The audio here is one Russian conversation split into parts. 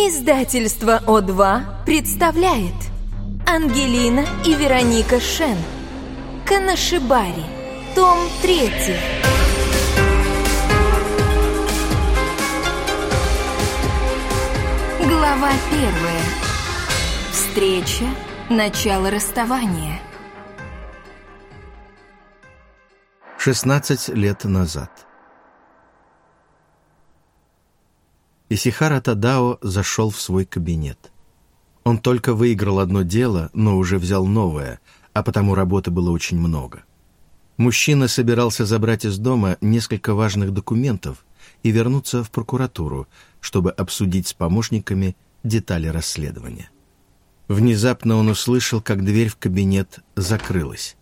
Издательство О2 представляет Ангелина и Вероника Шен. Канашибари Том 3 Глава 1 Встреча, начало расставания. 16 лет назад Исихара Тадао зашел в свой кабинет. Он только выиграл одно дело, но уже взял новое, а потому работы было очень много. Мужчина собирался забрать из дома несколько важных документов и вернуться в прокуратуру, чтобы обсудить с помощниками детали расследования. Внезапно он услышал, как дверь в кабинет закрылась.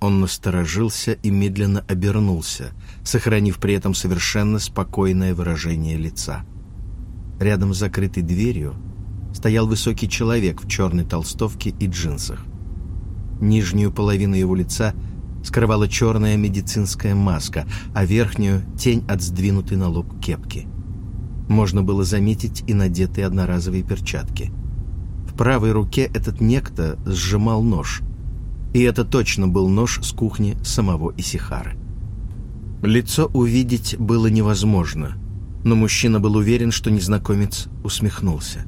Он насторожился и медленно обернулся, сохранив при этом совершенно спокойное выражение лица. Рядом с закрытой дверью стоял высокий человек в черной толстовке и джинсах. Нижнюю половину его лица скрывала черная медицинская маска, а верхнюю — тень от сдвинутой на лоб кепки. Можно было заметить и надетые одноразовые перчатки. В правой руке этот некто сжимал нож — и это точно был нож с кухни самого Исихары. Лицо увидеть было невозможно, но мужчина был уверен, что незнакомец усмехнулся.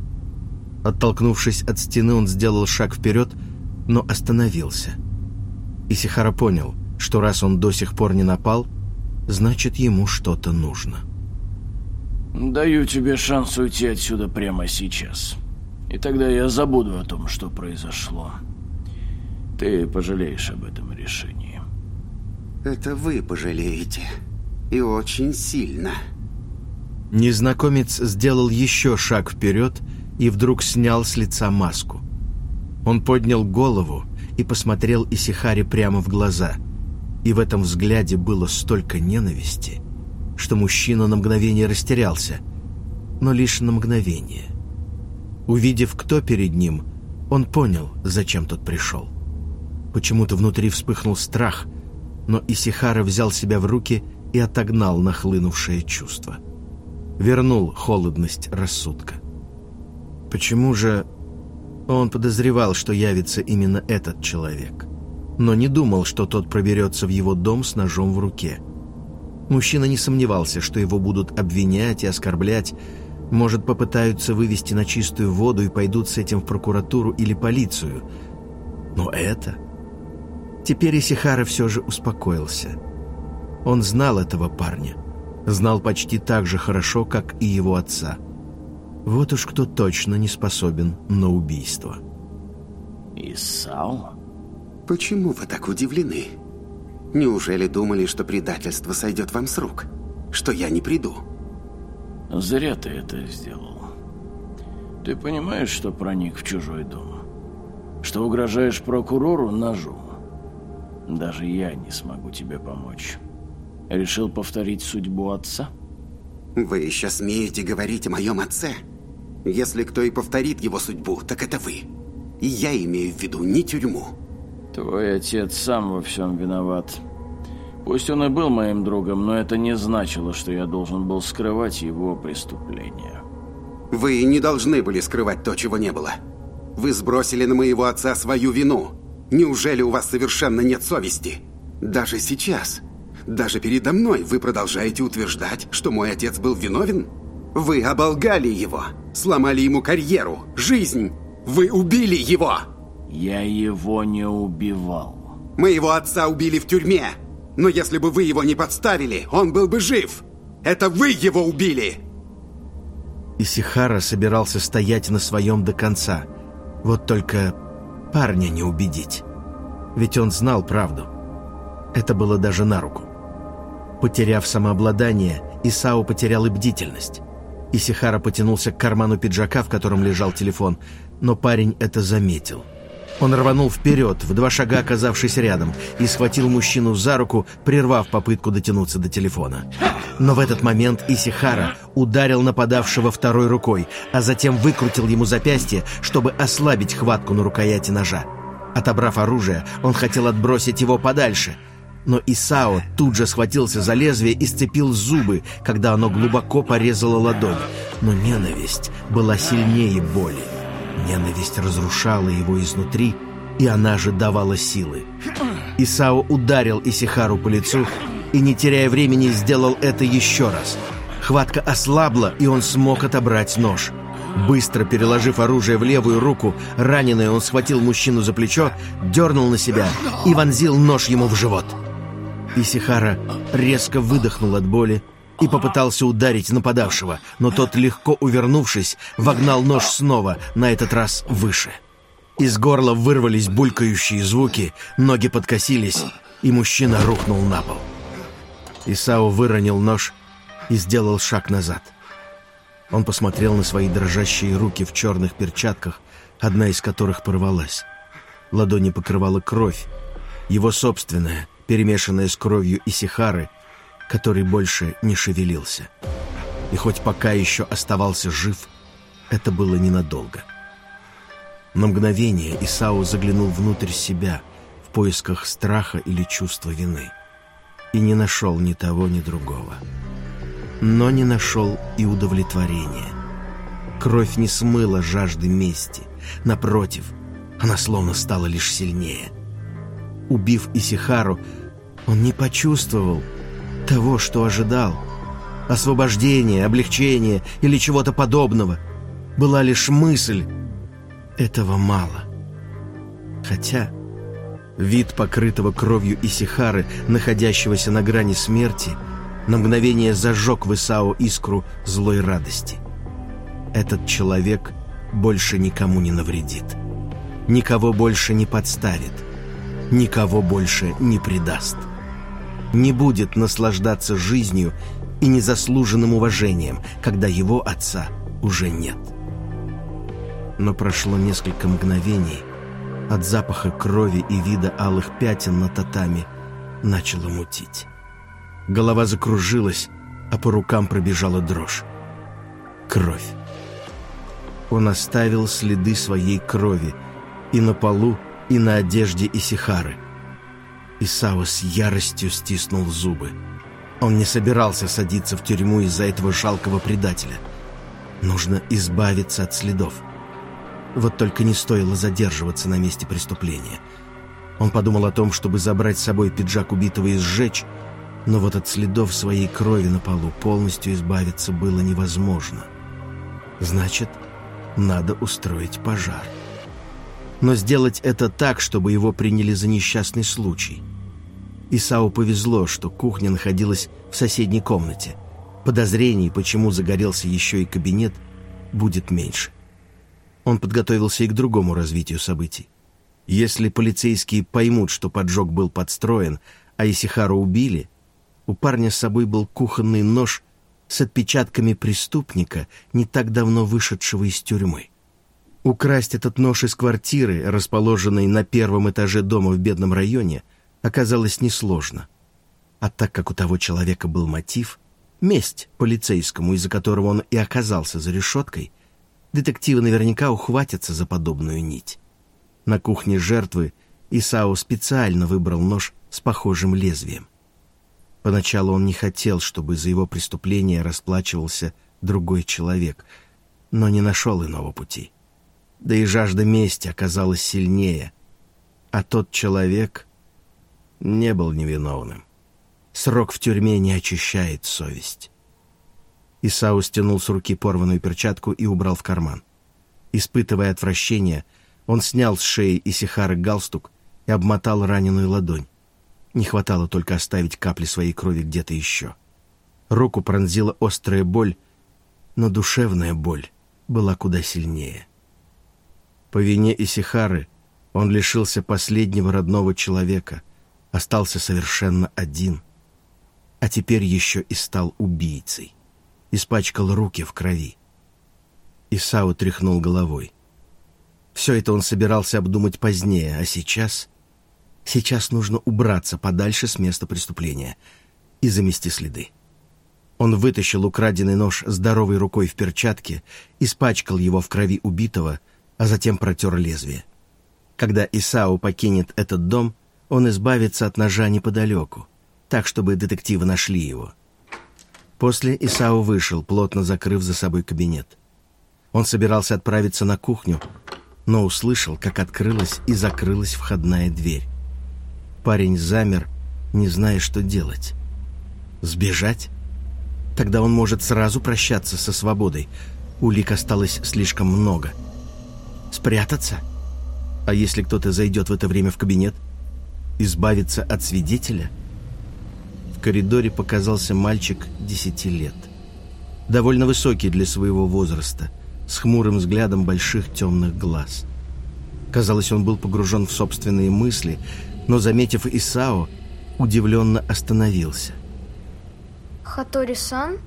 Оттолкнувшись от стены, он сделал шаг вперед, но остановился. Исихара понял, что раз он до сих пор не напал, значит, ему что-то нужно. «Даю тебе шанс уйти отсюда прямо сейчас. И тогда я забуду о том, что произошло». Ты пожалеешь об этом решении. Это вы пожалеете. И очень сильно. Незнакомец сделал еще шаг вперед и вдруг снял с лица маску. Он поднял голову и посмотрел Исихаре прямо в глаза. И в этом взгляде было столько ненависти, что мужчина на мгновение растерялся, но лишь на мгновение. Увидев, кто перед ним, он понял, зачем тот пришел. Почему-то внутри вспыхнул страх, но Исихара взял себя в руки и отогнал нахлынувшее чувство. Вернул холодность рассудка. Почему же он подозревал, что явится именно этот человек, но не думал, что тот проберется в его дом с ножом в руке. Мужчина не сомневался, что его будут обвинять и оскорблять, может, попытаются вывести на чистую воду и пойдут с этим в прокуратуру или полицию. Но это Теперь Исихара все же успокоился. Он знал этого парня. Знал почти так же хорошо, как и его отца. Вот уж кто точно не способен на убийство. Исао? Почему вы так удивлены? Неужели думали, что предательство сойдет вам с рук? Что я не приду? Зря ты это сделал. Ты понимаешь, что проник в чужой дом? Что угрожаешь прокурору ножом? Даже я не смогу тебе помочь. Решил повторить судьбу отца? Вы еще смеете говорить о моем отце? Если кто и повторит его судьбу, так это вы. И я имею в виду не тюрьму. Твой отец сам во всем виноват. Пусть он и был моим другом, но это не значило, что я должен был скрывать его преступление. Вы не должны были скрывать то, чего не было. Вы сбросили на моего отца свою вину. Неужели у вас совершенно нет совести? Даже сейчас, даже передо мной вы продолжаете утверждать, что мой отец был виновен? Вы оболгали его, сломали ему карьеру, жизнь. Вы убили его. Я его не убивал. Моего отца убили в тюрьме. Но если бы вы его не подставили, он был бы жив. Это вы его убили. Исихара собирался стоять на своем до конца. Вот только парня не убедить. Ведь он знал правду. Это было даже на руку. Потеряв самообладание, Исао потерял и бдительность. Исихара потянулся к карману пиджака, в котором лежал телефон, но парень это заметил. Он рванул вперед, в два шага оказавшись рядом, и схватил мужчину за руку, прервав попытку дотянуться до телефона. Но в этот момент Исихара ударил нападавшего второй рукой, а затем выкрутил ему запястье, чтобы ослабить хватку на рукояти ножа. Отобрав оружие, он хотел отбросить его подальше. Но Исао тут же схватился за лезвие и сцепил зубы, когда оно глубоко порезало ладонь. Но ненависть была сильнее боли. Ненависть разрушала его изнутри, и она же давала силы. Исао ударил Исихару по лицу и, не теряя времени, сделал это еще раз. Хватка ослабла, и он смог отобрать нож. Быстро переложив оружие в левую руку, раненый он схватил мужчину за плечо, дернул на себя и вонзил нож ему в живот. Исихара резко выдохнул от боли и попытался ударить нападавшего, но тот, легко увернувшись, вогнал нож снова, на этот раз выше. Из горла вырвались булькающие звуки, ноги подкосились, и мужчина рухнул на пол. Исао выронил нож и сделал шаг назад. Он посмотрел на свои дрожащие руки в черных перчатках, одна из которых порвалась. Ладони покрывала кровь, его собственная, перемешанная с кровью Исихары, который больше не шевелился. И хоть пока еще оставался жив, это было ненадолго. На мгновение Исау заглянул внутрь себя в поисках страха или чувства вины и не нашел ни того, ни другого. Но не нашел и удовлетворения. Кровь не смыла жажды мести. Напротив, она словно стала лишь сильнее. Убив Исихару, он не почувствовал того, что ожидал. Освобождения, облегчения или чего-то подобного. Была лишь мысль этого мало. Хотя вид покрытого кровью Исихары, находящегося на грани смерти, на мгновение зажег в Исао искру злой радости. Этот человек больше никому не навредит. Никого больше не подставит. Никого больше не предаст. Не будет наслаждаться жизнью и незаслуженным уважением, когда его отца уже нет но прошло несколько мгновений. От запаха крови и вида алых пятен на татами начало мутить. Голова закружилась, а по рукам пробежала дрожь. Кровь. Он оставил следы своей крови и на полу, и на одежде Исихары. Исао с яростью стиснул зубы. Он не собирался садиться в тюрьму из-за этого жалкого предателя. Нужно избавиться от следов. Вот только не стоило задерживаться на месте преступления. Он подумал о том, чтобы забрать с собой пиджак убитого и сжечь, но вот от следов своей крови на полу полностью избавиться было невозможно. Значит, надо устроить пожар. Но сделать это так, чтобы его приняли за несчастный случай. Исау повезло, что кухня находилась в соседней комнате. Подозрений, почему загорелся еще и кабинет, будет меньше. Он подготовился и к другому развитию событий. Если полицейские поймут, что поджог был подстроен, а Исихару убили, у парня с собой был кухонный нож с отпечатками преступника, не так давно вышедшего из тюрьмы. Украсть этот нож из квартиры, расположенной на первом этаже дома в бедном районе, оказалось несложно. А так как у того человека был мотив, месть полицейскому, из-за которого он и оказался за решеткой – Детективы наверняка ухватятся за подобную нить. На кухне жертвы Исао специально выбрал нож с похожим лезвием. Поначалу он не хотел, чтобы за его преступление расплачивался другой человек, но не нашел иного пути. Да и жажда мести оказалась сильнее, а тот человек не был невиновным. Срок в тюрьме не очищает совесть. Исау стянул с руки порванную перчатку и убрал в карман. Испытывая отвращение, он снял с шеи Исихары галстук и обмотал раненую ладонь. Не хватало только оставить капли своей крови где-то еще. Руку пронзила острая боль, но душевная боль была куда сильнее. По вине Исихары он лишился последнего родного человека, остался совершенно один, а теперь еще и стал убийцей испачкал руки в крови. Исау тряхнул головой. Все это он собирался обдумать позднее, а сейчас... Сейчас нужно убраться подальше с места преступления и замести следы. Он вытащил украденный нож здоровой рукой в перчатке, испачкал его в крови убитого, а затем протер лезвие. Когда Исау покинет этот дом, он избавится от ножа неподалеку, так, чтобы детективы нашли его — После Исао вышел, плотно закрыв за собой кабинет. Он собирался отправиться на кухню, но услышал, как открылась и закрылась входная дверь. Парень замер, не зная, что делать. Сбежать? Тогда он может сразу прощаться со свободой. Улик осталось слишком много. Спрятаться? А если кто-то зайдет в это время в кабинет? Избавиться от свидетеля? В коридоре показался мальчик десяти лет. Довольно высокий для своего возраста, с хмурым взглядом больших темных глаз. Казалось, он был погружен в собственные мысли, но, заметив Исао, удивленно остановился. Хатори-сан,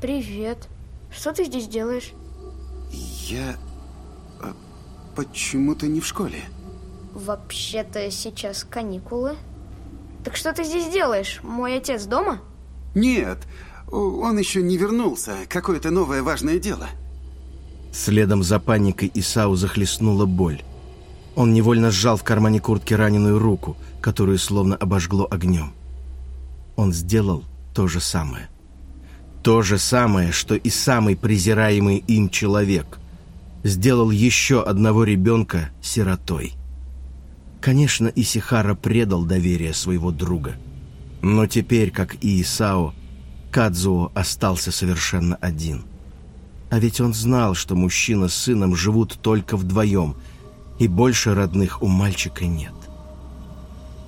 привет. Что ты здесь делаешь? Я... А почему ты не в школе? Вообще-то сейчас каникулы. Так что ты здесь делаешь? Мой отец дома? Нет, он еще не вернулся. Какое-то новое важное дело. Следом за паникой Исау захлестнула боль. Он невольно сжал в кармане куртки раненую руку, которую словно обожгло огнем. Он сделал то же самое. То же самое, что и самый презираемый им человек. Сделал еще одного ребенка сиротой. Конечно, Исихара предал доверие своего друга. Но теперь, как и Исао, Кадзуо остался совершенно один. А ведь он знал, что мужчина с сыном живут только вдвоем, и больше родных у мальчика нет.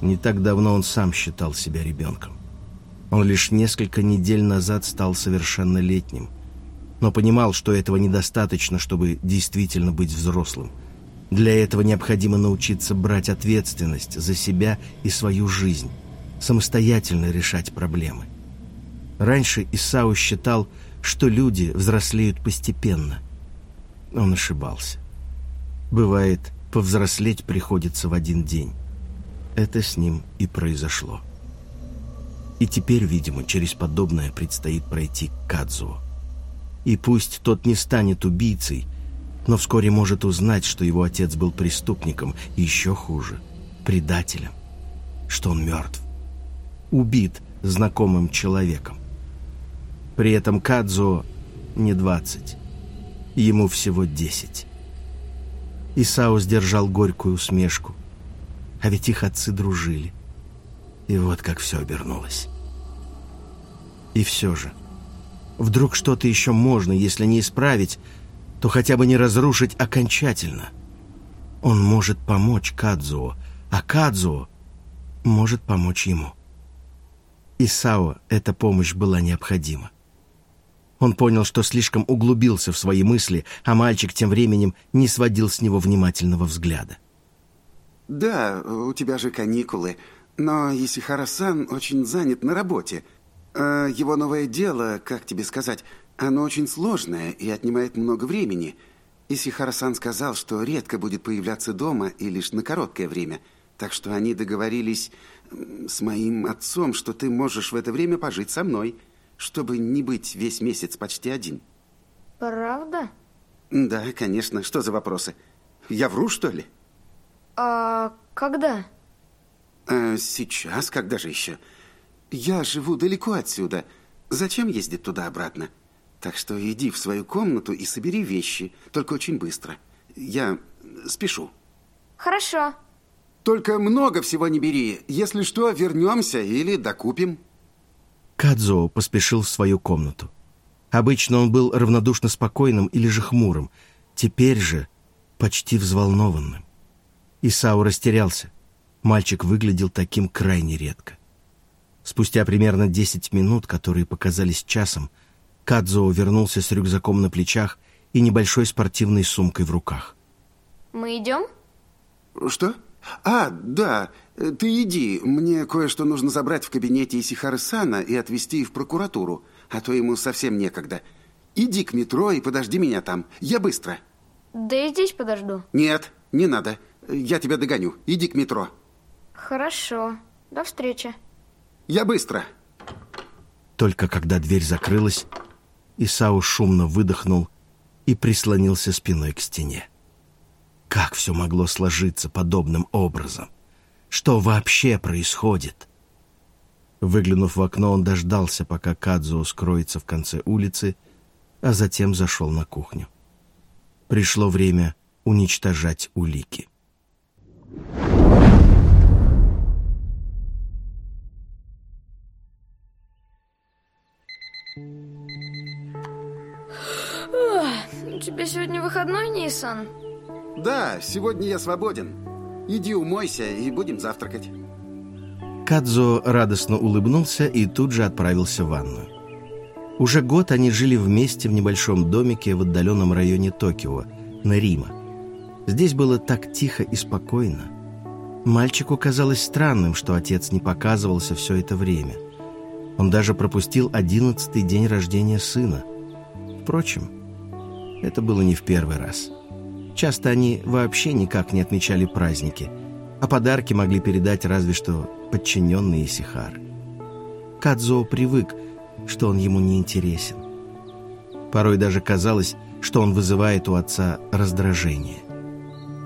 Не так давно он сам считал себя ребенком. Он лишь несколько недель назад стал совершеннолетним, но понимал, что этого недостаточно, чтобы действительно быть взрослым. Для этого необходимо научиться брать ответственность за себя и свою жизнь, самостоятельно решать проблемы. Раньше Исау считал, что люди взрослеют постепенно. Он ошибался. Бывает, повзрослеть приходится в один день. Это с ним и произошло. И теперь, видимо, через подобное предстоит пройти Кадзуо. И пусть тот не станет убийцей, но вскоре может узнать, что его отец был преступником, и еще хуже — предателем, что он мертв, убит знакомым человеком. При этом Кадзуо не двадцать, ему всего десять. Исао сдержал горькую усмешку, а ведь их отцы дружили. И вот как все обернулось. И все же, вдруг что-то еще можно, если не исправить, то хотя бы не разрушить окончательно. Он может помочь Кадзуо, а Кадзуо может помочь ему. Исао эта помощь была необходима. Он понял, что слишком углубился в свои мысли, а мальчик тем временем не сводил с него внимательного взгляда. «Да, у тебя же каникулы, но Исихара-сан очень занят на работе. А его новое дело, как тебе сказать, оно очень сложное и отнимает много времени. Исихара-сан сказал, что редко будет появляться дома и лишь на короткое время. Так что они договорились с моим отцом, что ты можешь в это время пожить со мной, чтобы не быть весь месяц почти один. Правда? Да, конечно. Что за вопросы? Я вру, что ли? А когда? А сейчас, когда же еще? Я живу далеко отсюда. Зачем ездить туда-обратно? Так что иди в свою комнату и собери вещи, только очень быстро. Я спешу. Хорошо. Только много всего не бери. Если что, вернемся или докупим. Кадзо поспешил в свою комнату. Обычно он был равнодушно спокойным или же хмурым. Теперь же почти взволнованным. Исау растерялся. Мальчик выглядел таким крайне редко. Спустя примерно 10 минут, которые показались часом, Кадзо вернулся с рюкзаком на плечах и небольшой спортивной сумкой в руках. Мы идем? Что? А, да, ты иди. Мне кое-что нужно забрать в кабинете Исихары Сана и отвезти в прокуратуру, а то ему совсем некогда. Иди к метро и подожди меня там. Я быстро. Да и здесь подожду. Нет, не надо. Я тебя догоню. Иди к метро. Хорошо. До встречи. Я быстро. Только когда дверь закрылась, Исау шумно выдохнул и прислонился спиной к стене. Как все могло сложиться подобным образом? Что вообще происходит? Выглянув в окно, он дождался, пока Кадзо скроется в конце улицы, а затем зашел на кухню. Пришло время уничтожать улики. У тебя сегодня выходной, Нисан? Да, сегодня я свободен. Иди умойся и будем завтракать. Кадзо радостно улыбнулся и тут же отправился в ванную. Уже год они жили вместе в небольшом домике в отдаленном районе Токио, на Рима. Здесь было так тихо и спокойно. Мальчику казалось странным, что отец не показывался все это время. Он даже пропустил одиннадцатый день рождения сына. Впрочем, это было не в первый раз. Часто они вообще никак не отмечали праздники, а подарки могли передать разве что подчиненные Сихары. Кадзо привык, что он ему не интересен. Порой даже казалось, что он вызывает у отца раздражение.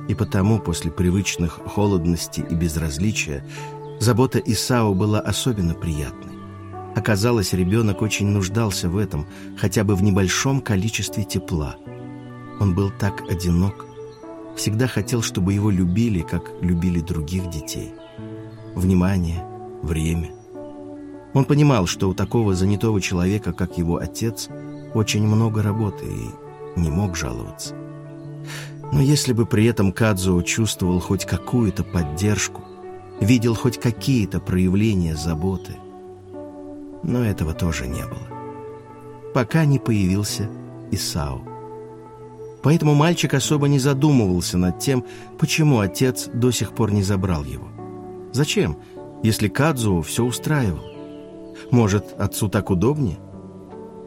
И потому после привычных холодности и безразличия забота Исао была особенно приятной. Оказалось, ребенок очень нуждался в этом, хотя бы в небольшом количестве тепла. Он был так одинок, всегда хотел, чтобы его любили, как любили других детей. Внимание, время. Он понимал, что у такого занятого человека, как его отец, очень много работы и не мог жаловаться. Но если бы при этом Кадзуо чувствовал хоть какую-то поддержку, видел хоть какие-то проявления заботы – но этого тоже не было. Пока не появился Исау. Поэтому мальчик особо не задумывался над тем, почему отец до сих пор не забрал его. Зачем, если Кадзуо все устраивал? Может, отцу так удобнее?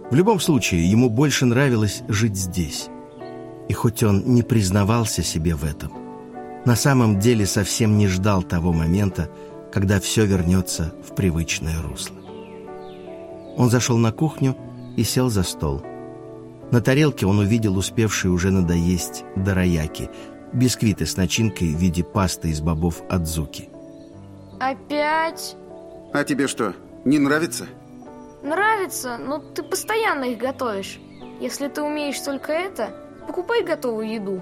В любом случае, ему больше нравилось жить здесь. И хоть он не признавался себе в этом, на самом деле совсем не ждал того момента, когда все вернется в привычное русло. Он зашел на кухню и сел за стол. На тарелке он увидел успевшие уже надоесть дорояки, бисквиты с начинкой в виде пасты из бобов Адзуки. Опять? А тебе что, не нравится? Нравится, но ты постоянно их готовишь. Если ты умеешь только это, покупай готовую еду.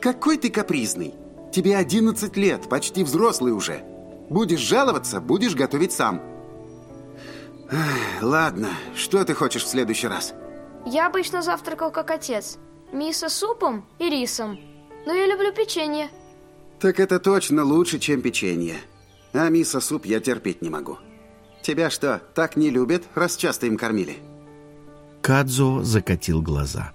Какой ты капризный. Тебе 11 лет, почти взрослый уже. Будешь жаловаться, будешь готовить сам. Ладно, что ты хочешь в следующий раз? Я обычно завтракал как отец. Мисо супом и рисом. Но я люблю печенье. Так это точно лучше, чем печенье. А мисо-суп я терпеть не могу. Тебя что, так не любят, раз часто им кормили? Кадзо закатил глаза.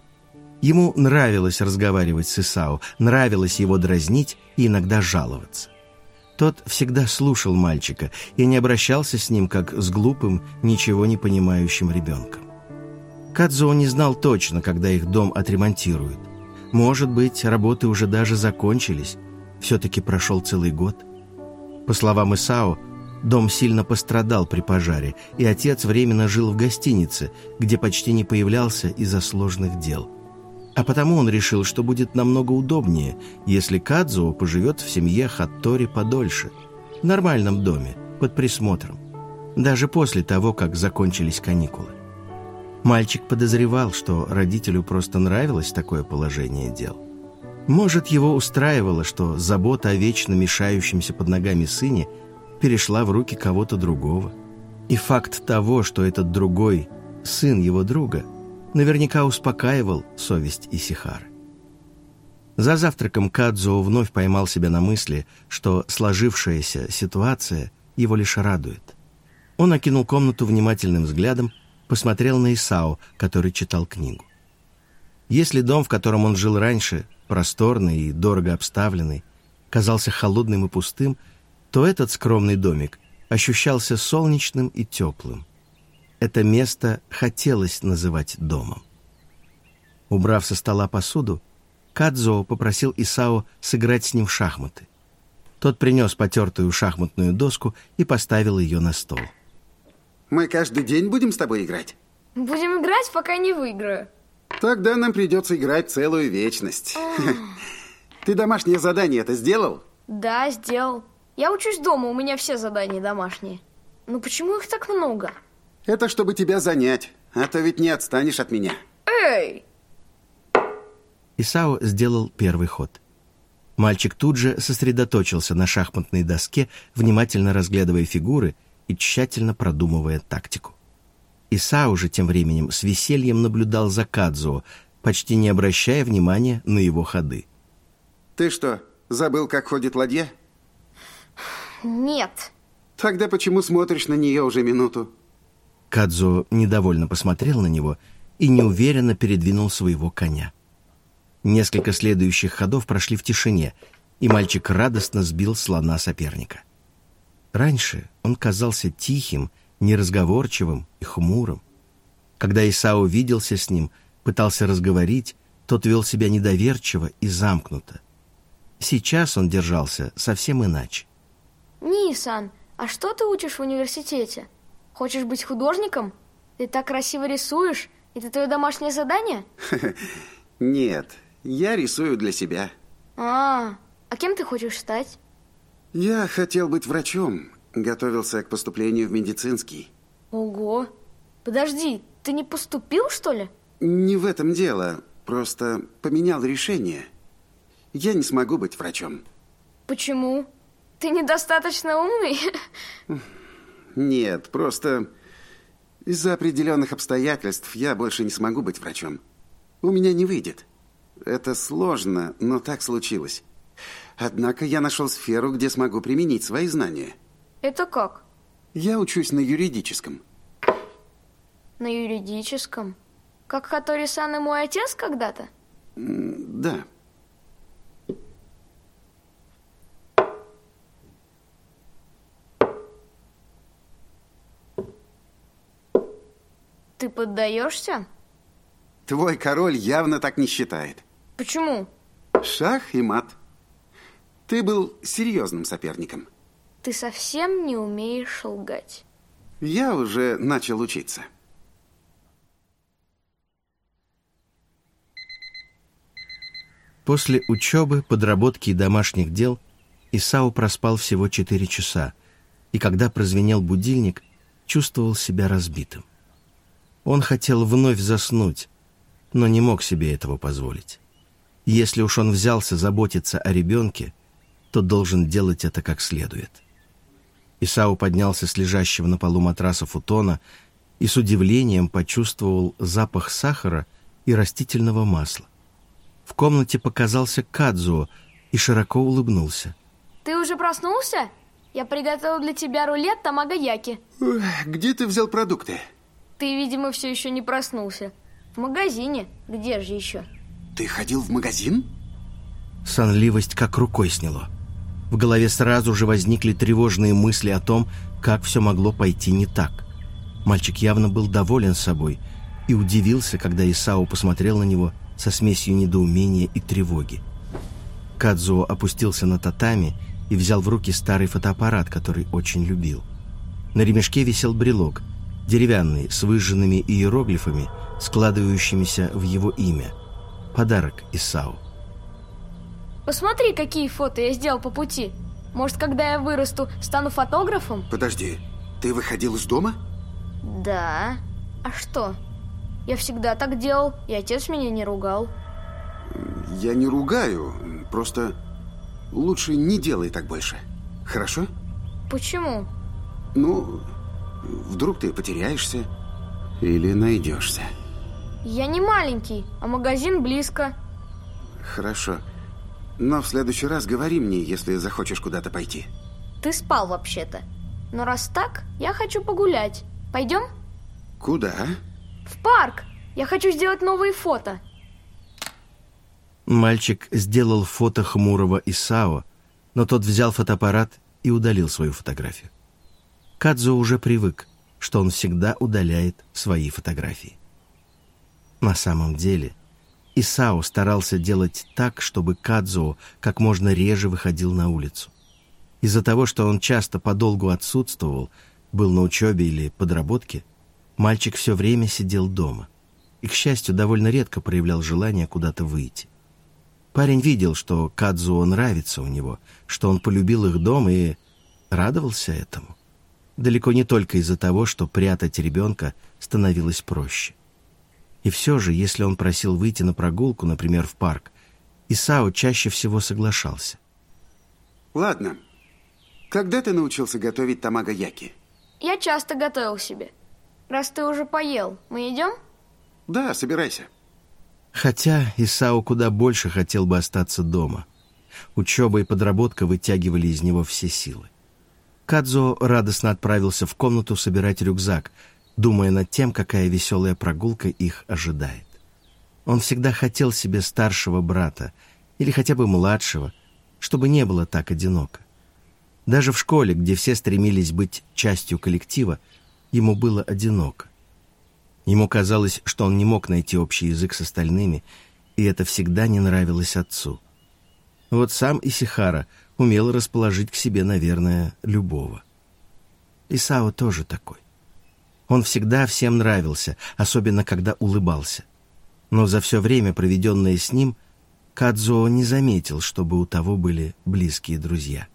Ему нравилось разговаривать с Исао, нравилось его дразнить и иногда жаловаться. Тот всегда слушал мальчика и не обращался с ним, как с глупым, ничего не понимающим ребенком. Кадзо не знал точно, когда их дом отремонтируют. Может быть, работы уже даже закончились. Все-таки прошел целый год. По словам Исао, дом сильно пострадал при пожаре, и отец временно жил в гостинице, где почти не появлялся из-за сложных дел – а потому он решил, что будет намного удобнее, если Кадзуо поживет в семье Хаттори подольше, в нормальном доме, под присмотром, даже после того, как закончились каникулы. Мальчик подозревал, что родителю просто нравилось такое положение дел. Может, его устраивало, что забота о вечно мешающемся под ногами сыне перешла в руки кого-то другого. И факт того, что этот другой – сын его друга – наверняка успокаивал совесть Исихары. За завтраком Кадзо вновь поймал себя на мысли, что сложившаяся ситуация его лишь радует. Он окинул комнату внимательным взглядом, посмотрел на Исао, который читал книгу. Если дом, в котором он жил раньше, просторный и дорого обставленный, казался холодным и пустым, то этот скромный домик ощущался солнечным и теплым это место хотелось называть домом. Убрав со стола посуду, Кадзо попросил Исао сыграть с ним в шахматы. Тот принес потертую шахматную доску и поставил ее на стол. Мы каждый день будем с тобой играть? Будем играть, пока не выиграю. Тогда нам придется играть целую вечность. Ты домашнее задание это сделал? Да, сделал. Я учусь дома, у меня все задания домашние. Ну почему их так много? Это чтобы тебя занять, а то ведь не отстанешь от меня. Эй! Исао сделал первый ход. Мальчик тут же сосредоточился на шахматной доске, внимательно разглядывая фигуры и тщательно продумывая тактику. Исао же тем временем с весельем наблюдал за Кадзуо, почти не обращая внимания на его ходы. Ты что, забыл, как ходит ладья? Нет. Тогда почему смотришь на нее уже минуту? Кадзо недовольно посмотрел на него и неуверенно передвинул своего коня. Несколько следующих ходов прошли в тишине, и мальчик радостно сбил слона соперника. Раньше он казался тихим, неразговорчивым и хмурым. Когда Исао виделся с ним, пытался разговорить, тот вел себя недоверчиво и замкнуто. Сейчас он держался совсем иначе. Нисан, а что ты учишь в университете? Хочешь быть художником? Ты так красиво рисуешь? Это твое домашнее задание? Нет, я рисую для себя. А, а кем ты хочешь стать? Я хотел быть врачом. Готовился к поступлению в медицинский. Ого. Подожди, ты не поступил, что ли? Не в этом дело. Просто поменял решение. Я не смогу быть врачом. Почему? Ты недостаточно умный? Нет, просто из-за определенных обстоятельств я больше не смогу быть врачом. У меня не выйдет. Это сложно, но так случилось. Однако я нашел сферу, где смогу применить свои знания. Это как? Я учусь на юридическом. На юридическом? Как Хатори-сан и мой отец когда-то? Да. Ты поддаешься? Твой король явно так не считает. Почему? Шах и мат. Ты был серьезным соперником. Ты совсем не умеешь лгать. Я уже начал учиться. После учебы, подработки и домашних дел Исау проспал всего четыре часа, и когда прозвенел будильник, чувствовал себя разбитым. Он хотел вновь заснуть, но не мог себе этого позволить. Если уж он взялся заботиться о ребенке, то должен делать это как следует. Исау поднялся с лежащего на полу матраса футона и с удивлением почувствовал запах сахара и растительного масла. В комнате показался Кадзуо и широко улыбнулся. Ты уже проснулся? Я приготовил для тебя рулет тамагаяки. Где ты взял продукты? Ты, видимо, все еще не проснулся. В магазине. Где же еще? Ты ходил в магазин? Сонливость как рукой сняло. В голове сразу же возникли тревожные мысли о том, как все могло пойти не так. Мальчик явно был доволен собой и удивился, когда Исао посмотрел на него со смесью недоумения и тревоги. Кадзуо опустился на татами и взял в руки старый фотоаппарат, который очень любил. На ремешке висел брелок — деревянный, с выжженными иероглифами, складывающимися в его имя. Подарок Исау. Посмотри, какие фото я сделал по пути. Может, когда я вырасту, стану фотографом? Подожди, ты выходил из дома? Да. А что? Я всегда так делал, и отец меня не ругал. Я не ругаю, просто лучше не делай так больше. Хорошо? Почему? Ну, Вдруг ты потеряешься или найдешься. Я не маленький, а магазин близко. Хорошо. Но в следующий раз говори мне, если захочешь куда-то пойти. Ты спал вообще-то. Но раз так, я хочу погулять. Пойдем? Куда? В парк. Я хочу сделать новые фото. Мальчик сделал фото хмурого Исао, но тот взял фотоаппарат и удалил свою фотографию. Кадзо уже привык, что он всегда удаляет свои фотографии. На самом деле, Исао старался делать так, чтобы Кадзо как можно реже выходил на улицу. Из-за того, что он часто подолгу отсутствовал, был на учебе или подработке, мальчик все время сидел дома и, к счастью, довольно редко проявлял желание куда-то выйти. Парень видел, что Кадзуо нравится у него, что он полюбил их дом и радовался этому. Далеко не только из-за того, что прятать ребенка становилось проще. И все же, если он просил выйти на прогулку, например, в парк, Исао чаще всего соглашался. Ладно. Когда ты научился готовить тамаго-яки? Я часто готовил себе. Раз ты уже поел, мы идем? Да, собирайся. Хотя Исао куда больше хотел бы остаться дома. Учеба и подработка вытягивали из него все силы. Кадзо радостно отправился в комнату собирать рюкзак, думая над тем, какая веселая прогулка их ожидает. Он всегда хотел себе старшего брата или хотя бы младшего, чтобы не было так одиноко. Даже в школе, где все стремились быть частью коллектива, ему было одиноко. Ему казалось, что он не мог найти общий язык с остальными, и это всегда не нравилось отцу. Вот сам Исихара умел расположить к себе, наверное, любого. Исао тоже такой. Он всегда всем нравился, особенно когда улыбался. Но за все время, проведенное с ним, Кадзо не заметил, чтобы у того были близкие друзья.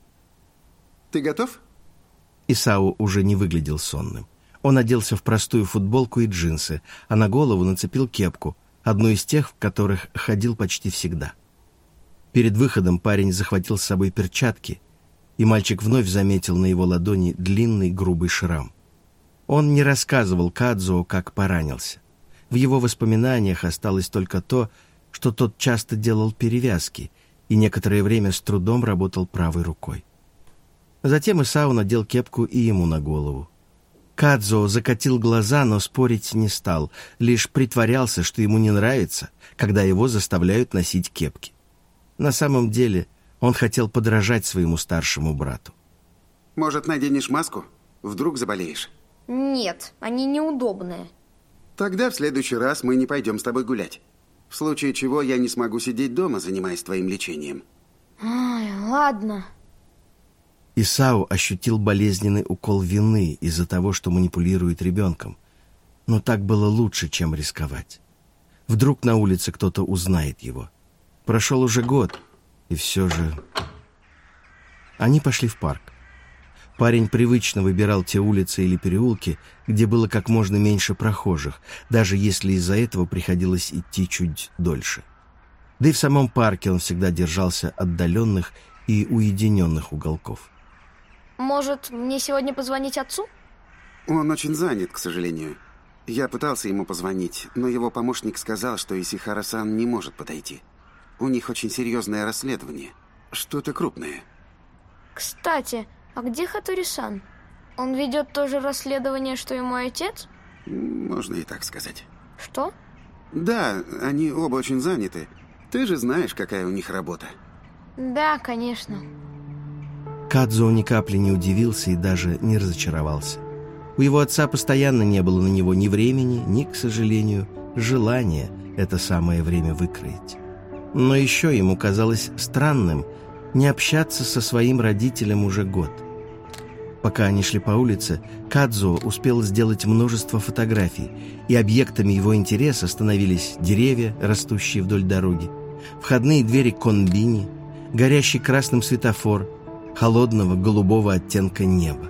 Ты готов? Исао уже не выглядел сонным. Он оделся в простую футболку и джинсы, а на голову нацепил кепку, одну из тех, в которых ходил почти всегда. Перед выходом парень захватил с собой перчатки, и мальчик вновь заметил на его ладони длинный грубый шрам. Он не рассказывал Кадзо, как поранился. В его воспоминаниях осталось только то, что тот часто делал перевязки и некоторое время с трудом работал правой рукой. Затем Исао надел кепку и ему на голову. Кадзо закатил глаза, но спорить не стал, лишь притворялся, что ему не нравится, когда его заставляют носить кепки. На самом деле он хотел подражать своему старшему брату. Может, наденешь маску? Вдруг заболеешь? Нет, они неудобные. Тогда в следующий раз мы не пойдем с тобой гулять. В случае чего я не смогу сидеть дома, занимаясь твоим лечением. Ай, ладно. Исау ощутил болезненный укол вины из-за того, что манипулирует ребенком. Но так было лучше, чем рисковать. Вдруг на улице кто-то узнает его. Прошел уже год, и все же... Они пошли в парк. Парень привычно выбирал те улицы или переулки, где было как можно меньше прохожих, даже если из-за этого приходилось идти чуть дольше. Да и в самом парке он всегда держался отдаленных и уединенных уголков. Может, мне сегодня позвонить отцу? Он очень занят, к сожалению. Я пытался ему позвонить, но его помощник сказал, что Исихара-сан не может подойти. У них очень серьезное расследование. Что-то крупное. Кстати, а где Хатури-сан? Он ведет то же расследование, что и мой отец? Можно и так сказать. Что? Да, они оба очень заняты. Ты же знаешь, какая у них работа. Да, конечно. Кадзо ни капли не удивился и даже не разочаровался. У его отца постоянно не было на него ни времени, ни, к сожалению, желания это самое время выкроить. Но еще ему казалось странным не общаться со своим родителем уже год. Пока они шли по улице, Кадзо успел сделать множество фотографий, и объектами его интереса становились деревья, растущие вдоль дороги, входные двери конбини, горящий красным светофор – холодного голубого оттенка неба.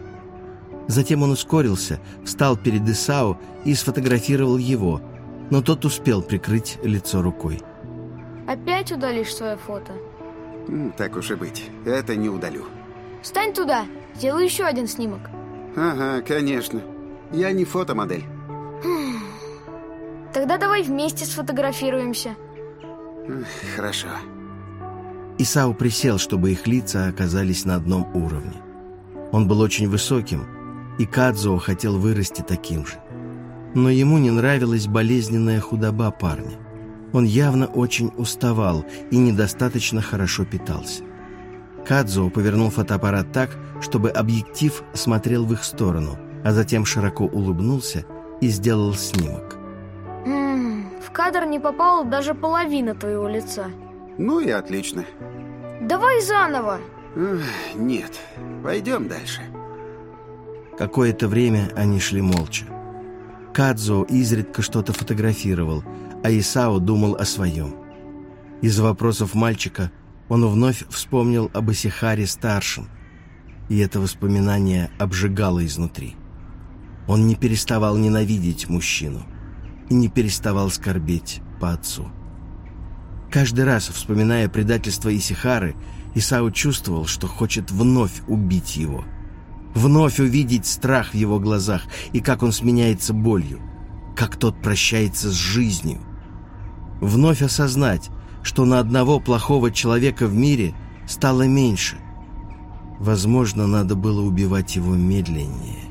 Затем он ускорился, встал перед Исао и сфотографировал его, но тот успел прикрыть лицо рукой. Опять удалишь свое фото? Так уж и быть, это не удалю. Встань туда, сделаю еще один снимок. Ага, конечно. Я не фотомодель. Тогда давай вместе сфотографируемся. Хорошо. Исау присел, чтобы их лица оказались на одном уровне. Он был очень высоким, и Кадзо хотел вырасти таким же. Но ему не нравилась болезненная худоба парня. Он явно очень уставал и недостаточно хорошо питался. Кадзо повернул фотоаппарат так, чтобы объектив смотрел в их сторону, а затем широко улыбнулся и сделал снимок. -м, в кадр не попала даже половина твоего лица. Ну и отлично. Давай заново. Нет, пойдем дальше. Какое-то время они шли молча. Кадзо изредка что-то фотографировал, а Исао думал о своем. Из вопросов мальчика он вновь вспомнил об Исихаре-старшем. и это воспоминание обжигало изнутри. Он не переставал ненавидеть мужчину и не переставал скорбеть по отцу. Каждый раз, вспоминая предательство Исихары, Исау чувствовал, что хочет вновь убить его. Вновь увидеть страх в его глазах и как он сменяется болью, как тот прощается с жизнью. Вновь осознать, что на одного плохого человека в мире стало меньше. Возможно, надо было убивать его медленнее.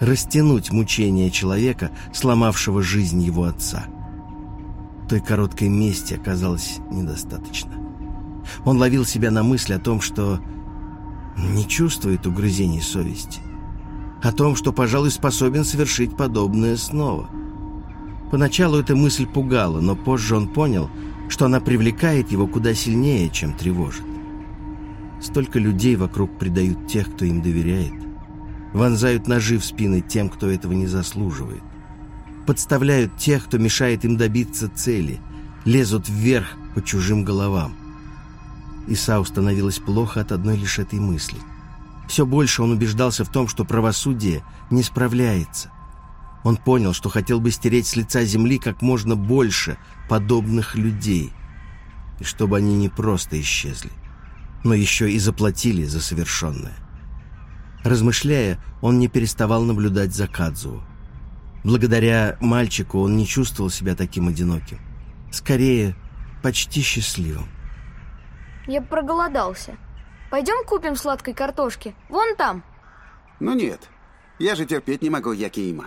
Растянуть мучения человека, сломавшего жизнь его отца. Той короткой мести оказалось недостаточно. Он ловил себя на мысли о том, что не чувствует угрызений совести. О том, что, пожалуй, способен совершить подобное снова. Поначалу эта мысль пугала, но позже он понял, что она привлекает его куда сильнее, чем тревожит. Столько людей вокруг предают тех, кто им доверяет. Вонзают ножи в спины тем, кто этого не заслуживает. Подставляют тех, кто мешает им добиться цели. Лезут вверх по чужим головам. Исау становилось плохо от одной лишь этой мысли. Все больше он убеждался в том, что правосудие не справляется. Он понял, что хотел бы стереть с лица земли как можно больше подобных людей, и чтобы они не просто исчезли, но еще и заплатили за совершенное. Размышляя, он не переставал наблюдать за Кадзуо. Благодаря мальчику он не чувствовал себя таким одиноким. Скорее, почти счастливым. Я проголодался. Пойдем купим сладкой картошки. Вон там. Ну нет, я же терпеть не могу Якиима.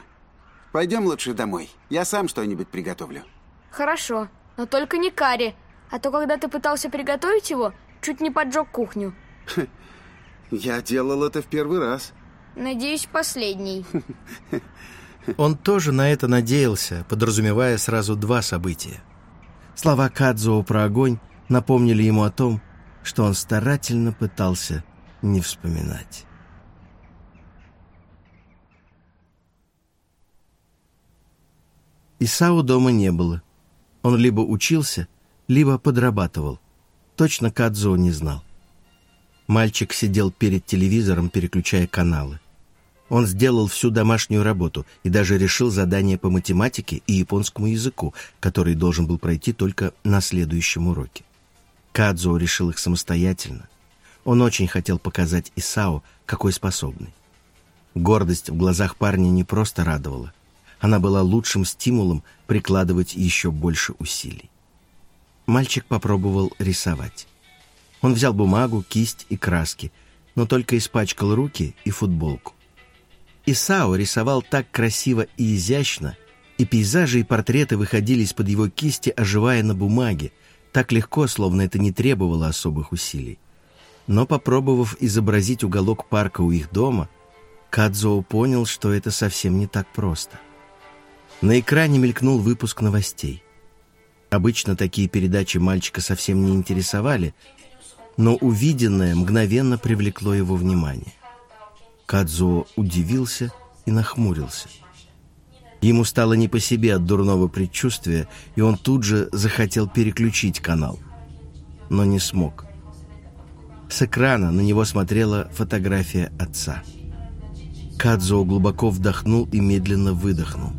Пойдем лучше домой. Я сам что-нибудь приготовлю. Хорошо, но только не карри. А то, когда ты пытался приготовить его, чуть не поджег кухню. Я делал это в первый раз. Надеюсь, последний. Он тоже на это надеялся, подразумевая сразу два события. Слова Кадзуо про огонь напомнили ему о том, что он старательно пытался не вспоминать. Исау дома не было. Он либо учился, либо подрабатывал. Точно Кадзо не знал. Мальчик сидел перед телевизором, переключая каналы. Он сделал всю домашнюю работу и даже решил задание по математике и японскому языку, который должен был пройти только на следующем уроке. Кадзо решил их самостоятельно. Он очень хотел показать Исао, какой способный. Гордость в глазах парня не просто радовала. Она была лучшим стимулом прикладывать еще больше усилий. Мальчик попробовал рисовать. Он взял бумагу, кисть и краски, но только испачкал руки и футболку. Исао рисовал так красиво и изящно, и пейзажи и портреты выходили из-под его кисти, оживая на бумаге, так легко, словно это не требовало особых усилий. Но попробовав изобразить уголок парка у их дома, Кадзоу понял, что это совсем не так просто. На экране мелькнул выпуск новостей. Обычно такие передачи мальчика совсем не интересовали, но увиденное мгновенно привлекло его внимание. Кадзо удивился и нахмурился. Ему стало не по себе от дурного предчувствия, и он тут же захотел переключить канал. Но не смог. С экрана на него смотрела фотография отца. Кадзо глубоко вдохнул и медленно выдохнул.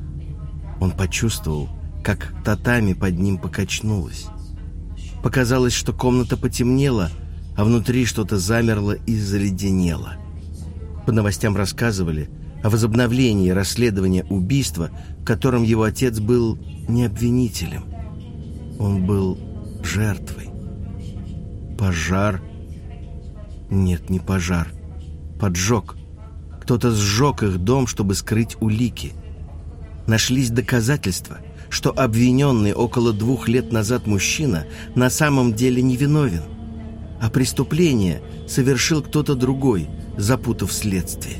Он почувствовал, как татами под ним покачнулось. Показалось, что комната потемнела, а внутри что-то замерло и заледенело. По новостям рассказывали о возобновлении расследования убийства, в котором его отец был не обвинителем. Он был жертвой. Пожар? Нет, не пожар. Поджог. Кто-то сжег их дом, чтобы скрыть улики нашлись доказательства, что обвиненный около двух лет назад мужчина на самом деле невиновен, а преступление совершил кто-то другой, запутав следствие.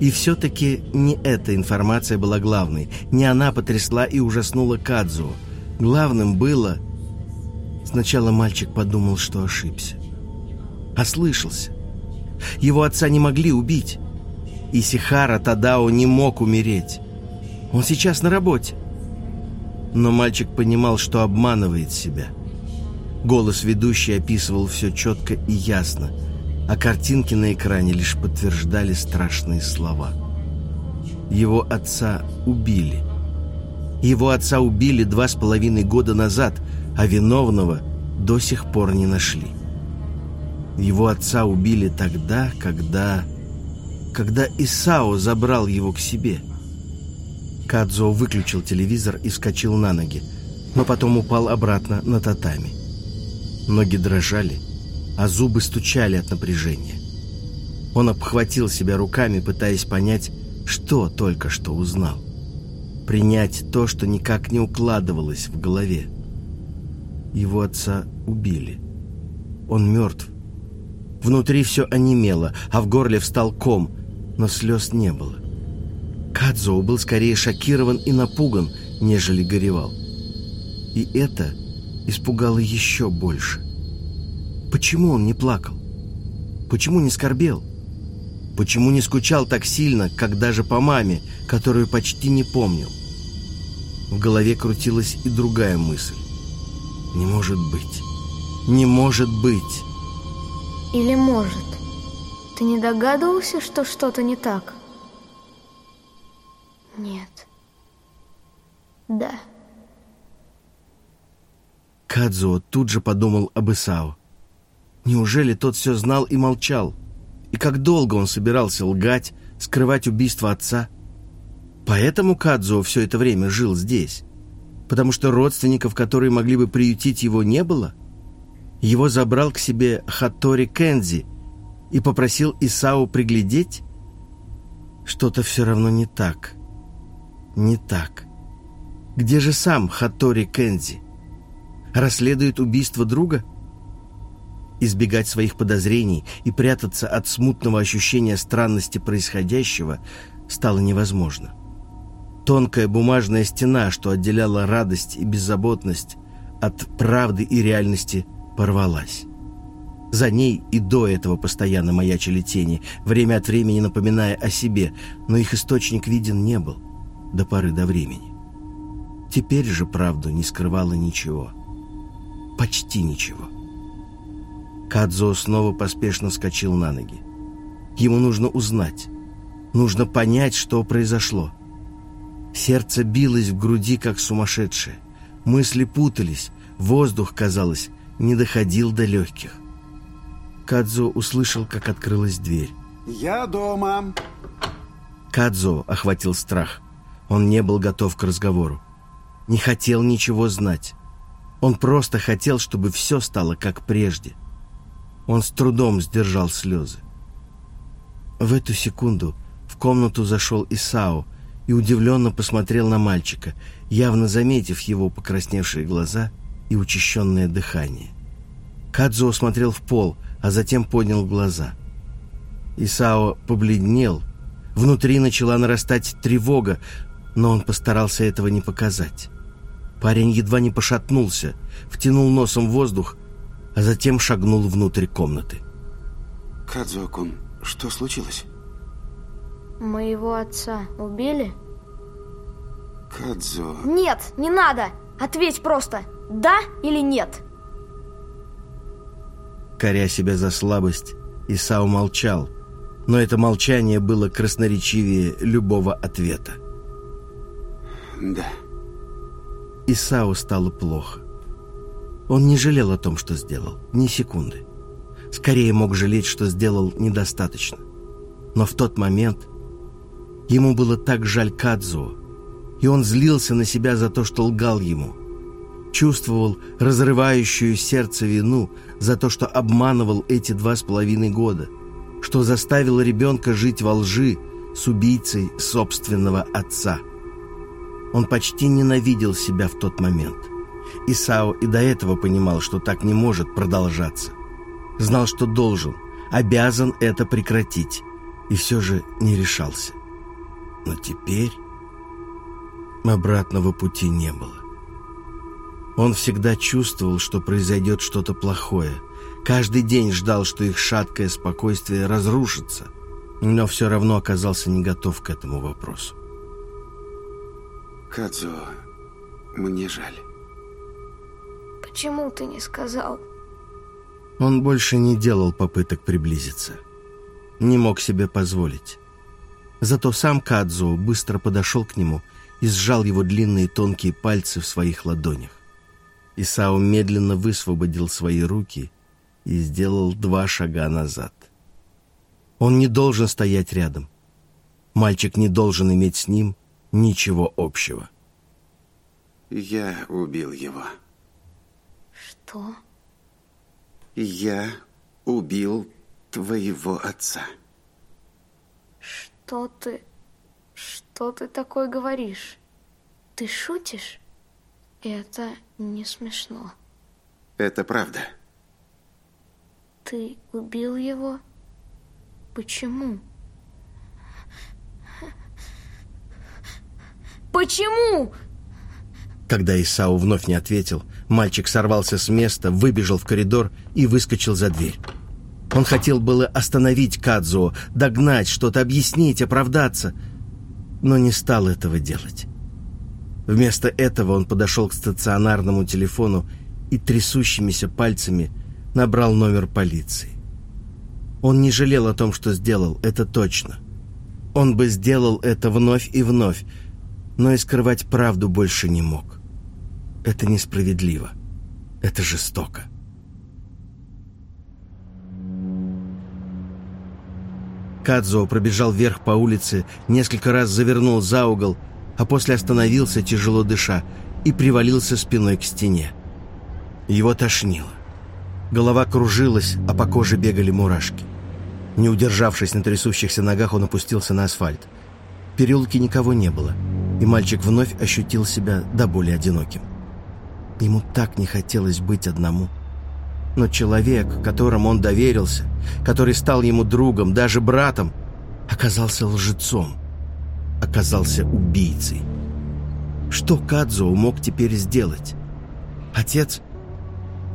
И все-таки не эта информация была главной, не она потрясла и ужаснула Кадзу. Главным было... Сначала мальчик подумал, что ошибся. Ослышался. Его отца не могли убить. И Сихара Тадао не мог умереть. Он сейчас на работе. Но мальчик понимал, что обманывает себя. Голос ведущий описывал все четко и ясно. А картинки на экране лишь подтверждали страшные слова. Его отца убили. Его отца убили два с половиной года назад, а виновного до сих пор не нашли. Его отца убили тогда, когда... Когда Исао забрал его к себе. Кадзо выключил телевизор и вскочил на ноги, но потом упал обратно на татами. Ноги дрожали, а зубы стучали от напряжения. Он обхватил себя руками, пытаясь понять, что только что узнал. Принять то, что никак не укладывалось в голове. Его отца убили. Он мертв. Внутри все онемело, а в горле встал ком, но слез не было. Кадзоу был скорее шокирован и напуган, нежели горевал. И это испугало еще больше. Почему он не плакал? Почему не скорбел? Почему не скучал так сильно, как даже по маме, которую почти не помнил? В голове крутилась и другая мысль. Не может быть. Не может быть. Или может. Ты не догадывался, что что-то не так? Нет. Да. Кадзуо тут же подумал об Исао. Неужели тот все знал и молчал? И как долго он собирался лгать, скрывать убийство отца? Поэтому Кадзуо все это время жил здесь? Потому что родственников, которые могли бы приютить его, не было? Его забрал к себе Хатори Кензи и попросил Исао приглядеть? Что-то все равно не так. Не так. Где же сам Хатори Кензи? Расследует убийство друга? Избегать своих подозрений и прятаться от смутного ощущения странности происходящего стало невозможно. Тонкая бумажная стена, что отделяла радость и беззаботность от правды и реальности, порвалась. За ней и до этого постоянно маячили тени, время от времени напоминая о себе, но их источник виден не был до поры до времени. Теперь же правду не скрывало ничего. Почти ничего. Кадзо снова поспешно вскочил на ноги. Ему нужно узнать. Нужно понять, что произошло. Сердце билось в груди, как сумасшедшее. Мысли путались. Воздух, казалось, не доходил до легких. Кадзо услышал, как открылась дверь. «Я дома!» Кадзо охватил страх. Он не был готов к разговору. Не хотел ничего знать. Он просто хотел, чтобы все стало как прежде. Он с трудом сдержал слезы. В эту секунду в комнату зашел Исао и удивленно посмотрел на мальчика, явно заметив его покрасневшие глаза и учащенное дыхание. Кадзо смотрел в пол, а затем поднял глаза. Исао побледнел. Внутри начала нарастать тревога, но он постарался этого не показать. Парень едва не пошатнулся, втянул носом воздух, а затем шагнул внутрь комнаты. Кадзо-кун, что случилось? Моего отца убили? Кадзо... Нет, не надо! Ответь просто, да или нет? Коря себя за слабость, Исао молчал, но это молчание было красноречивее любого ответа. Да. Исао стало плохо. Он не жалел о том, что сделал, ни секунды. Скорее мог жалеть, что сделал недостаточно. Но в тот момент ему было так жаль Кадзуо, и он злился на себя за то, что лгал ему. Чувствовал разрывающую сердце вину за то, что обманывал эти два с половиной года, что заставил ребенка жить во лжи с убийцей собственного отца. Он почти ненавидел себя в тот момент. Исао и до этого понимал, что так не может продолжаться. Знал, что должен, обязан это прекратить, и все же не решался. Но теперь обратного пути не было. Он всегда чувствовал, что произойдет что-то плохое. Каждый день ждал, что их шаткое спокойствие разрушится, но все равно оказался не готов к этому вопросу. Кадзо, мне жаль. Почему ты не сказал? Он больше не делал попыток приблизиться. Не мог себе позволить. Зато сам Кадзо быстро подошел к нему и сжал его длинные тонкие пальцы в своих ладонях. Исао медленно высвободил свои руки и сделал два шага назад. Он не должен стоять рядом. Мальчик не должен иметь с ним ничего общего. Я убил его. Что? Я убил твоего отца. Что ты... Что ты такое говоришь? Ты шутишь? Это не смешно. Это правда. Ты убил его? Почему? Почему? Когда Исау вновь не ответил, мальчик сорвался с места, выбежал в коридор и выскочил за дверь. Он хотел было остановить Кадзуо, догнать, что-то объяснить, оправдаться, но не стал этого делать. Вместо этого он подошел к стационарному телефону и трясущимися пальцами набрал номер полиции. Он не жалел о том, что сделал, это точно. Он бы сделал это вновь и вновь, но и скрывать правду больше не мог. Это несправедливо. Это жестоко. Кадзо пробежал вверх по улице, несколько раз завернул за угол, а после остановился, тяжело дыша, и привалился спиной к стене. Его тошнило. Голова кружилась, а по коже бегали мурашки. Не удержавшись на трясущихся ногах, он опустился на асфальт. В переулке никого не было, и мальчик вновь ощутил себя до боли одиноким. Ему так не хотелось быть одному. Но человек, которому он доверился, который стал ему другом, даже братом, оказался лжецом, оказался убийцей. Что Кадзо мог теперь сделать? Отец?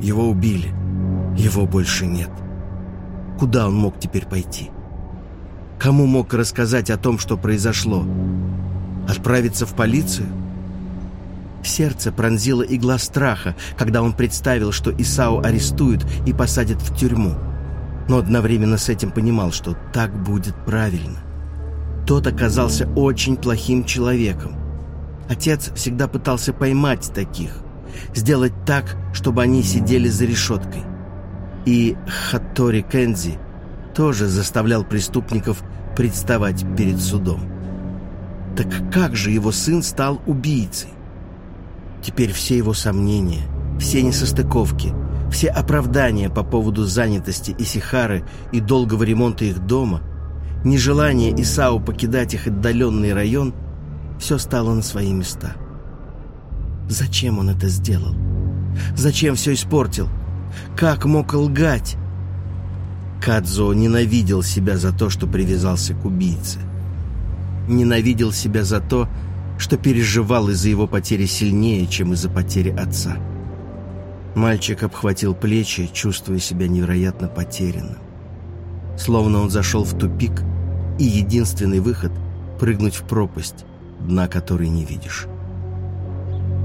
Его убили. Его больше нет. Куда он мог теперь пойти? Кому мог рассказать о том, что произошло? Отправиться в полицию? Сердце пронзило игла страха, когда он представил, что Исао арестуют и посадят в тюрьму. Но одновременно с этим понимал, что так будет правильно. Тот оказался очень плохим человеком. Отец всегда пытался поймать таких, сделать так, чтобы они сидели за решеткой. И Хаттори Кензи тоже заставлял преступников представать перед судом. Так как же его сын стал убийцей? Теперь все его сомнения, все несостыковки, все оправдания по поводу занятости Исихары и долгого ремонта их дома, нежелание Исау покидать их отдаленный район, все стало на свои места. Зачем он это сделал? Зачем все испортил? Как мог лгать? Кадзо ненавидел себя за то, что привязался к убийце. Ненавидел себя за то, что переживал из-за его потери сильнее, чем из-за потери отца. Мальчик обхватил плечи, чувствуя себя невероятно потерянным. Словно он зашел в тупик, и единственный выход — прыгнуть в пропасть, дна которой не видишь.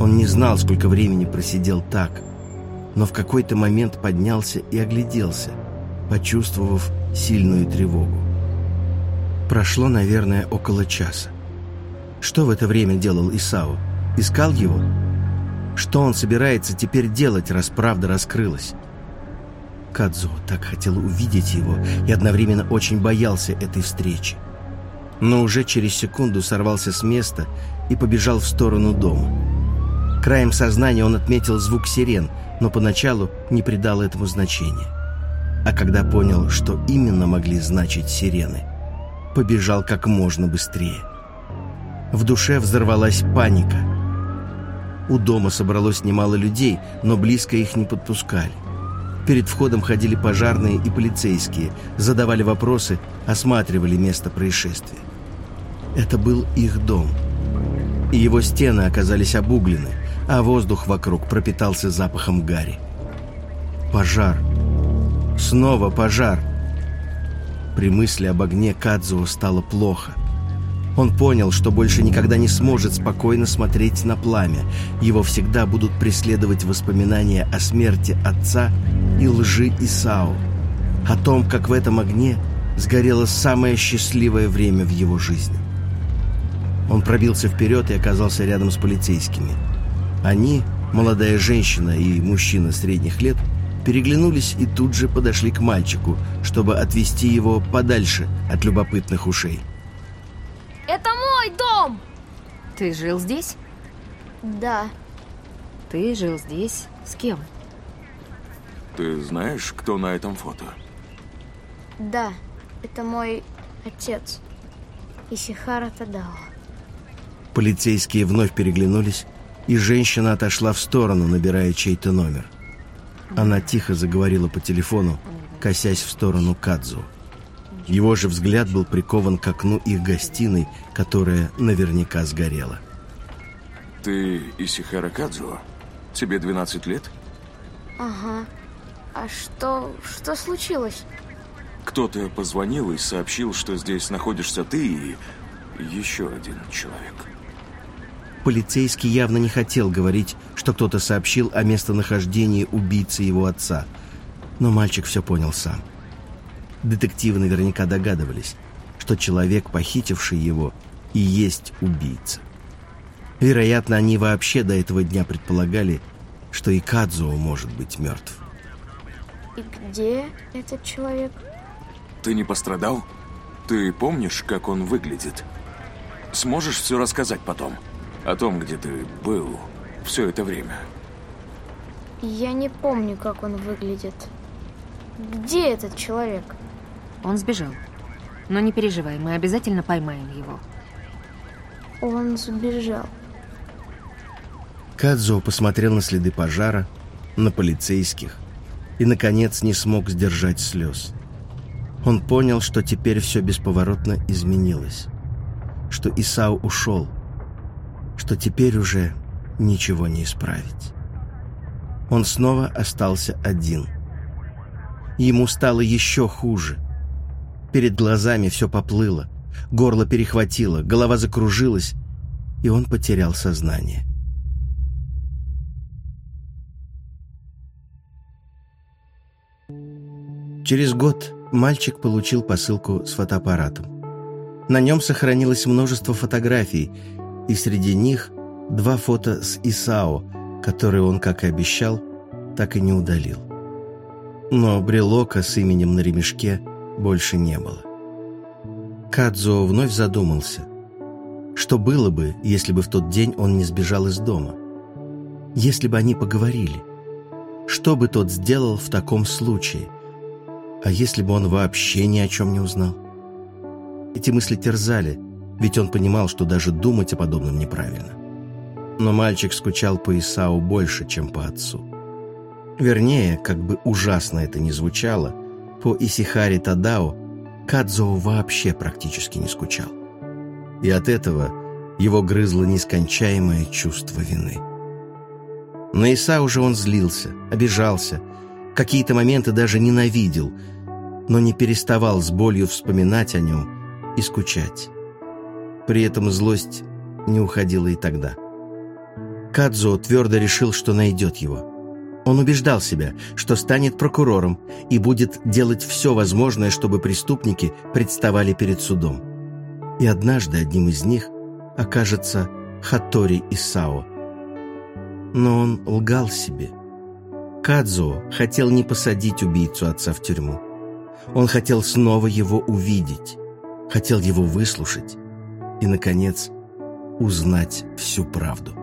Он не знал, сколько времени просидел так, но в какой-то момент поднялся и огляделся, почувствовав сильную тревогу. Прошло, наверное, около часа. Что в это время делал Исао? Искал его? Что он собирается теперь делать, раз правда раскрылась? Кадзо так хотел увидеть его и одновременно очень боялся этой встречи. Но уже через секунду сорвался с места и побежал в сторону дома. Краем сознания он отметил звук сирен, но поначалу не придал этому значения. А когда понял, что именно могли значить сирены, побежал как можно быстрее. В душе взорвалась паника. У дома собралось немало людей, но близко их не подпускали. Перед входом ходили пожарные и полицейские, задавали вопросы, осматривали место происшествия. Это был их дом. И его стены оказались обуглены, а воздух вокруг пропитался запахом гари. Пожар. Снова пожар. При мысли об огне Кадзуо стало плохо – Он понял, что больше никогда не сможет спокойно смотреть на пламя. Его всегда будут преследовать воспоминания о смерти отца и лжи Исау. О том, как в этом огне сгорело самое счастливое время в его жизни. Он пробился вперед и оказался рядом с полицейскими. Они, молодая женщина и мужчина средних лет, переглянулись и тут же подошли к мальчику, чтобы отвести его подальше от любопытных ушей. Это мой дом! Ты жил здесь? Да. Ты жил здесь с кем? Ты знаешь, кто на этом фото? Да, это мой отец. Исихара Тадао. Полицейские вновь переглянулись, и женщина отошла в сторону, набирая чей-то номер. Она тихо заговорила по телефону, косясь в сторону Кадзу. Его же взгляд был прикован к окну их гостиной, которая наверняка сгорела. Ты Исихара Кадзуо? Тебе 12 лет? Ага. А что... что случилось? Кто-то позвонил и сообщил, что здесь находишься ты и еще один человек. Полицейский явно не хотел говорить, что кто-то сообщил о местонахождении убийцы его отца. Но мальчик все понял сам. Детективы наверняка догадывались, что человек, похитивший его, и есть убийца. Вероятно, они вообще до этого дня предполагали, что и Кадзуо может быть мертв. И где этот человек? Ты не пострадал? Ты помнишь, как он выглядит? Сможешь все рассказать потом? О том, где ты был все это время? Я не помню, как он выглядит. Где этот человек? Он сбежал. Но не переживай, мы обязательно поймаем его. Он сбежал. Кадзо посмотрел на следы пожара, на полицейских и, наконец, не смог сдержать слез. Он понял, что теперь все бесповоротно изменилось, что Исау ушел, что теперь уже ничего не исправить. Он снова остался один. Ему стало еще хуже. Перед глазами все поплыло, горло перехватило, голова закружилась, и он потерял сознание. Через год мальчик получил посылку с фотоаппаратом. На нем сохранилось множество фотографий, и среди них два фото с Исао, которые он, как и обещал, так и не удалил. Но брелока с именем на ремешке больше не было. Кадзо вновь задумался. Что было бы, если бы в тот день он не сбежал из дома? Если бы они поговорили? Что бы тот сделал в таком случае? А если бы он вообще ни о чем не узнал? Эти мысли терзали, ведь он понимал, что даже думать о подобном неправильно. Но мальчик скучал по Исау больше, чем по отцу. Вернее, как бы ужасно это ни звучало, по Исихари Тадао Кадзоу вообще практически не скучал. И от этого его грызло нескончаемое чувство вины. На Иса уже он злился, обижался, какие-то моменты даже ненавидел, но не переставал с болью вспоминать о нем и скучать. При этом злость не уходила и тогда. Кадзо твердо решил, что найдет его. Он убеждал себя, что станет прокурором и будет делать все возможное, чтобы преступники представали перед судом. И однажды одним из них окажется Хатори Исао. Но он лгал себе. Кадзо хотел не посадить убийцу отца в тюрьму. Он хотел снова его увидеть, хотел его выслушать и, наконец, узнать всю правду.